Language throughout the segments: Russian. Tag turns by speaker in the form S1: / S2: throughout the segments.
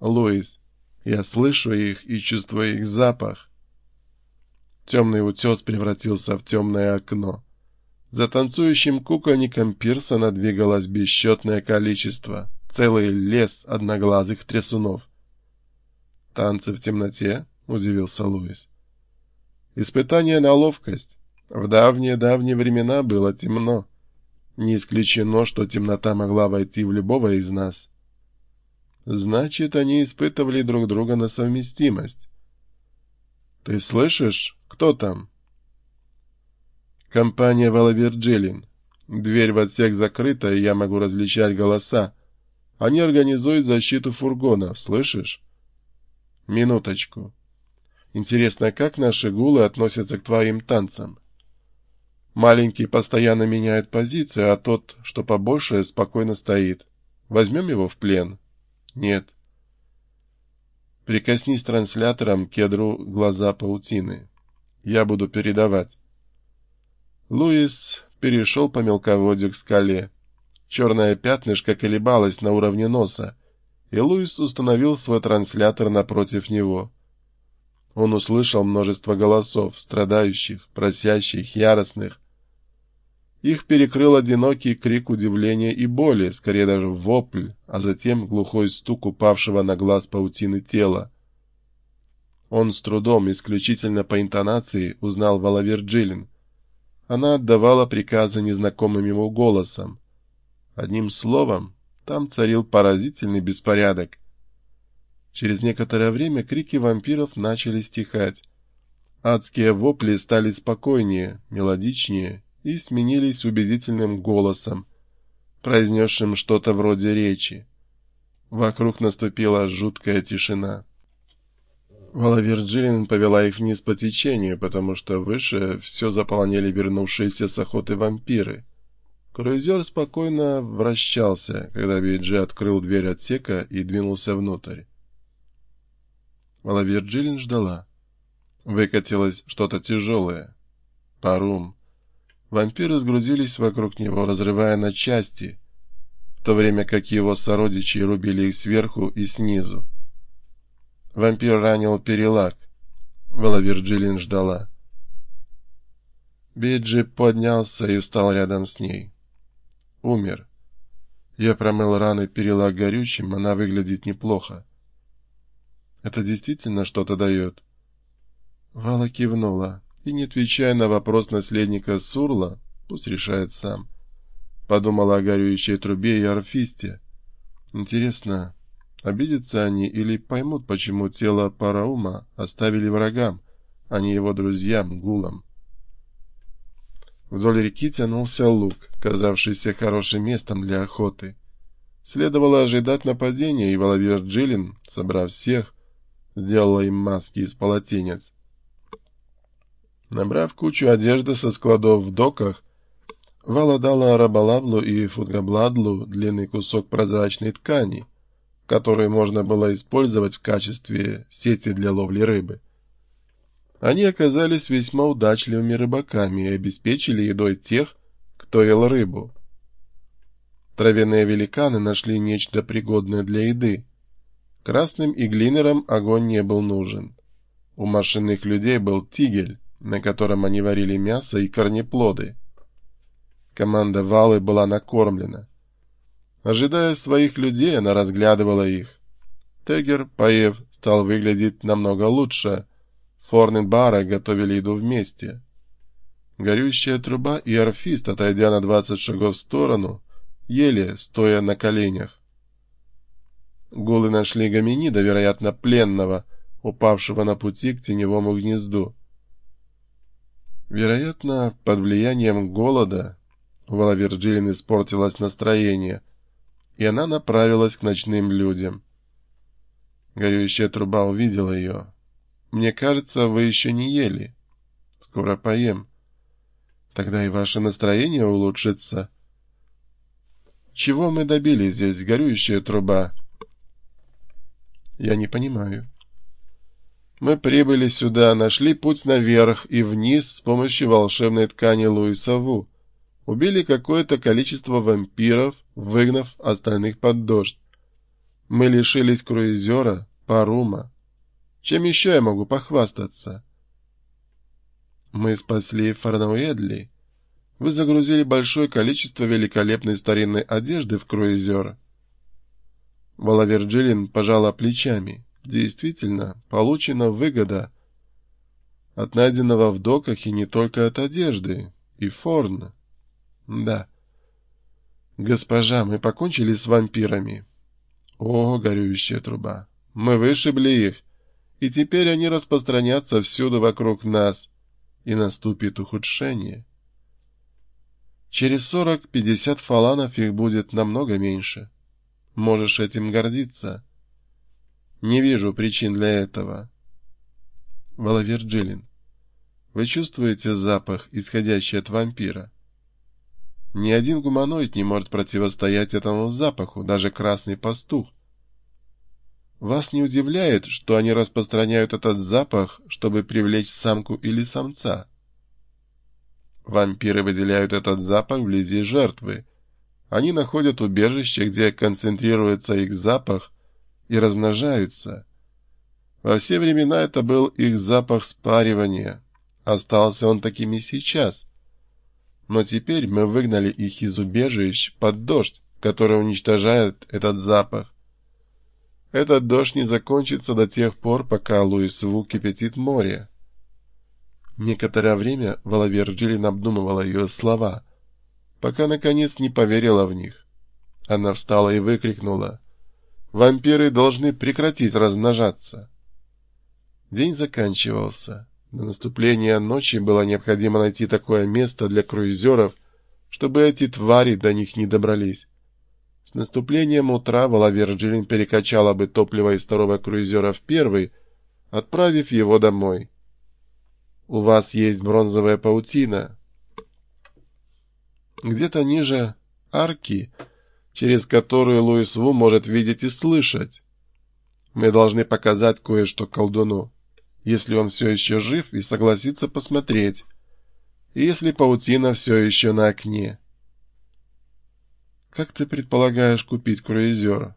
S1: Луис, я слышу их и чувствую их запах. Темный утес превратился в темное окно. За танцующим кукольником Пирсона двигалось бесчетное количество, целый лес одноглазых трясунов. «Танцы в темноте?» — удивился Луис. «Испытание на ловкость. В давние-давние времена было темно. Не исключено, что темнота могла войти в любого из нас. Значит, они испытывали друг друга на совместимость. Ты слышишь, кто там? Компания Валаверджилин. Дверь в отсек закрыта, и я могу различать голоса. Они организуют защиту фургонов, слышишь? Минуточку. Интересно, как наши гулы относятся к твоим танцам? Маленький постоянно меняет позицию, а тот, что побольше, спокойно стоит. Возьмем его в плен? Нет. Прикоснись транслятором к ядру глаза паутины. Я буду передавать. Луис перешел по мелководью к скале. Черное пятнышко колебалось на уровне носа, и Луис установил свой транслятор напротив него. Он услышал множество голосов, страдающих, просящих, яростных, их перекрыл одинокий крик удивления и боли, скорее даже вопль, а затем глухой стук упавшего на глаз паутины тела. Он с трудом, исключительно по интонации, узнал Валавер Джилин. Она отдавала приказы незнакомым ему голосом. Одним словом, там царил поразительный беспорядок. Через некоторое время крики вампиров начали стихать. Адские вопли стали спокойнее, мелодичнее и сменились убедительным голосом, произнесшим что-то вроде речи. Вокруг наступила жуткая тишина. Вала Вирджилин повела их вниз по течению, потому что выше все заполонили вернувшиеся с охоты вампиры. Круизер спокойно вращался, когда Биджи открыл дверь отсека и двинулся внутрь. Вала Вирджилин ждала. Выкатилось что-то тяжелое. Парум. Вампиры сгрудились вокруг него, разрывая на части, в то время как его сородичи рубили их сверху и снизу. Вампир ранил перелак. Вела Вирджилин ждала. Биджи поднялся и встал рядом с ней. Умер. Я промыл раны перелак горючим, она выглядит неплохо. Это действительно что-то дает? Вала кивнула и, не отвечая на вопрос наследника Сурла, пусть решает сам. Подумала о горюющей трубе и орфисте. Интересно, обидятся они или поймут, почему тело Параума оставили врагам, а не его друзьям, гулам? Вдоль реки тянулся луг, казавшийся хорошим местом для охоты. Следовало ожидать нападения, и Валавир Джилин, собрав всех, сделала им маски из полотенец. Набрав кучу одежды со складов в доках, Вала дала Рабалавлу и Футгабладлу длинный кусок прозрачной ткани, который можно было использовать в качестве сети для ловли рыбы. Они оказались весьма удачливыми рыбаками и обеспечили едой тех, кто ел рыбу. Травяные великаны нашли нечто пригодное для еды. Красным и глинерам огонь не был нужен. У машинных людей был тигель, на котором они варили мясо и корнеплоды. Команда Валы была накормлена. Ожидая своих людей, она разглядывала их. Тегер, поев, стал выглядеть намного лучше. Форн и Бара готовили еду вместе. Горющая труба и орфист, отойдя на двадцать шагов в сторону, ели, стоя на коленях. Гулы нашли гоминида, вероятно, пленного, упавшего на пути к теневому гнезду. Вероятно, под влиянием голода у Валаверджилин испортилось настроение, и она направилась к ночным людям. Горюющая труба увидела ее. «Мне кажется, вы еще не ели. Скоро поем. Тогда и ваше настроение улучшится». «Чего мы добились здесь, горюющая труба?» «Я не понимаю». Мы прибыли сюда, нашли путь наверх и вниз с помощью волшебной ткани Луиса Ву. Убили какое-то количество вампиров, выгнав остальных под дождь. Мы лишились круизера, парума. Чем еще я могу похвастаться? Мы спасли Фарнауэдли. Вы загрузили большое количество великолепной старинной одежды в круизер. Валаверджилин пожала плечами. Действительно, получена выгода от найденного в доках и не только от одежды, и форн. Да. Госпожа, мы покончили с вампирами. О, горюющая труба! Мы вышибли их, и теперь они распространятся всюду вокруг нас, и наступит ухудшение. Через сорок-пятьдесят фаланов их будет намного меньше. Можешь этим гордиться. Не вижу причин для этого. Валаверджилин, вы чувствуете запах, исходящий от вампира? Ни один гуманоид не может противостоять этому запаху, даже красный пастух. Вас не удивляет, что они распространяют этот запах, чтобы привлечь самку или самца? Вампиры выделяют этот запах вблизи жертвы. Они находят убежище, где концентрируется их запах, и размножаются. Во все времена это был их запах спаривания. Остался он таким и сейчас. Но теперь мы выгнали их из убежищ под дождь, который уничтожает этот запах. Этот дождь не закончится до тех пор, пока Луис Ву кипятит море. Некоторое время Валавер Джилин обдумывала ее слова, пока, наконец, не поверила в них. Она встала и выкрикнула. «Вампиры должны прекратить размножаться!» День заканчивался. До наступления ночи было необходимо найти такое место для круизеров, чтобы эти твари до них не добрались. С наступлением утра Валаверджилин перекачала бы топливо из второго круизера в первый, отправив его домой. «У вас есть бронзовая паутина». Где-то ниже арки, через которую Луис Ву может видеть и слышать. Мы должны показать кое-что колдуну если он все еще жив и согласится посмотреть, и если паутина все еще на окне. «Как ты предполагаешь купить круизер?»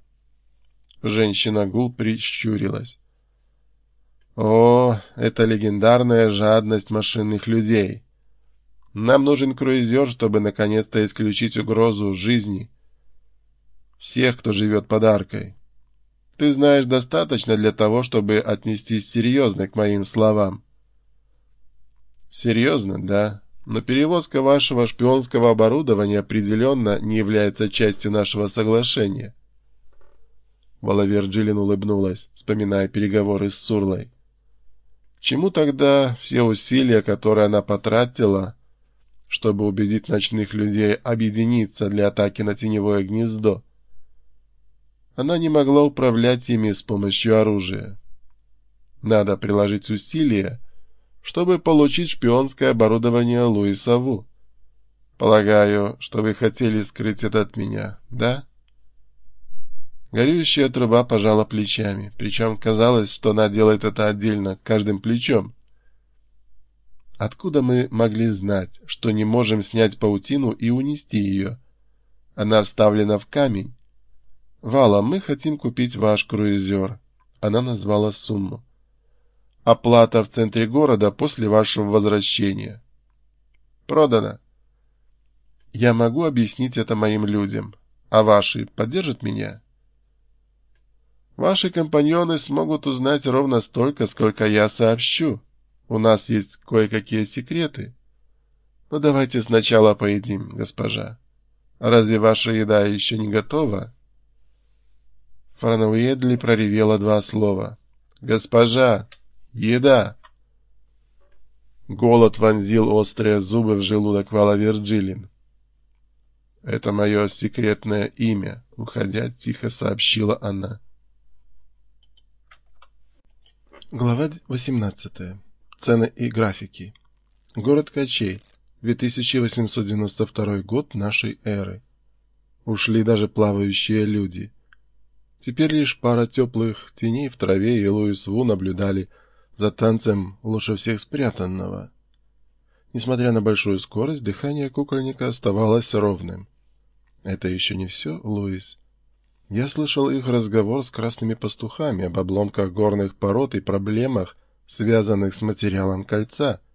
S1: Женщина-гул прищурилась. «О, это легендарная жадность машинных людей. Нам нужен круизер, чтобы наконец-то исключить угрозу жизни всех, кто живет под аркой. Ты знаешь достаточно для того, чтобы отнестись серьезно к моим словам. Серьезно, да. Но перевозка вашего шпионского оборудования определенно не является частью нашего соглашения. Валавер Джилин улыбнулась, вспоминая переговоры с Сурлой. Чему тогда все усилия, которые она потратила, чтобы убедить ночных людей объединиться для атаки на теневое гнездо? Она не могла управлять ими с помощью оружия. Надо приложить усилия, чтобы получить шпионское оборудование Луиса Ву. Полагаю, что вы хотели скрыть это от меня, да? Горюющая труба пожала плечами, причем казалось, что она делает это отдельно, каждым плечом. Откуда мы могли знать, что не можем снять паутину и унести ее? Она вставлена в камень. «Вала, мы хотим купить ваш круизер». Она назвала сумму. «Оплата в центре города после вашего возвращения». «Продано». «Я могу объяснить это моим людям. А ваши поддержат меня?» «Ваши компаньоны смогут узнать ровно столько, сколько я сообщу. У нас есть кое-какие секреты. Но давайте сначала поедим, госпожа. Разве ваша еда еще не готова?» Франуэдли проревела два слова. «Госпожа! Еда!» Голод вонзил острые зубы в желудок Вала Вирджилин. «Это мое секретное имя», — уходя, тихо сообщила она. Глава 18. Цены и графики. Город Качей. 2892 год нашей эры. Ушли даже плавающие люди — Теперь лишь пара теплых теней в траве и Луис Ву наблюдали за танцем лучше всех спрятанного. Несмотря на большую скорость, дыхание кукольника оставалось ровным. «Это еще не все, Луис. Я слышал их разговор с красными пастухами об обломках горных пород и проблемах, связанных с материалом кольца —